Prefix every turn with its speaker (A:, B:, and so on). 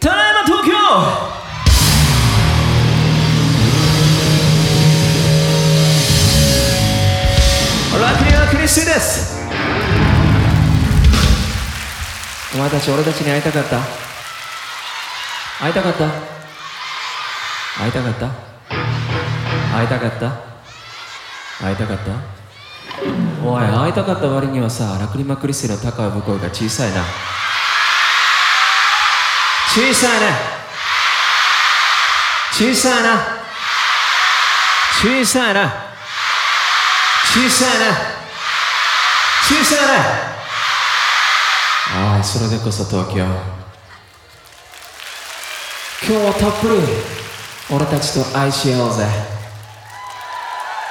A: ただいま東京。ラクリアクリスティです。お前たち俺たちに会いたかった？会いたかった？会いたかった？会いたかった？会いたかった？おい会いたかった割にはさラクリマクリスティの高い向こうが小さいな。小さいな小さいな。小さいな。小さいな小さいなああそれでこそ東京。今日はたっぷり俺たちと愛し合おうぜ。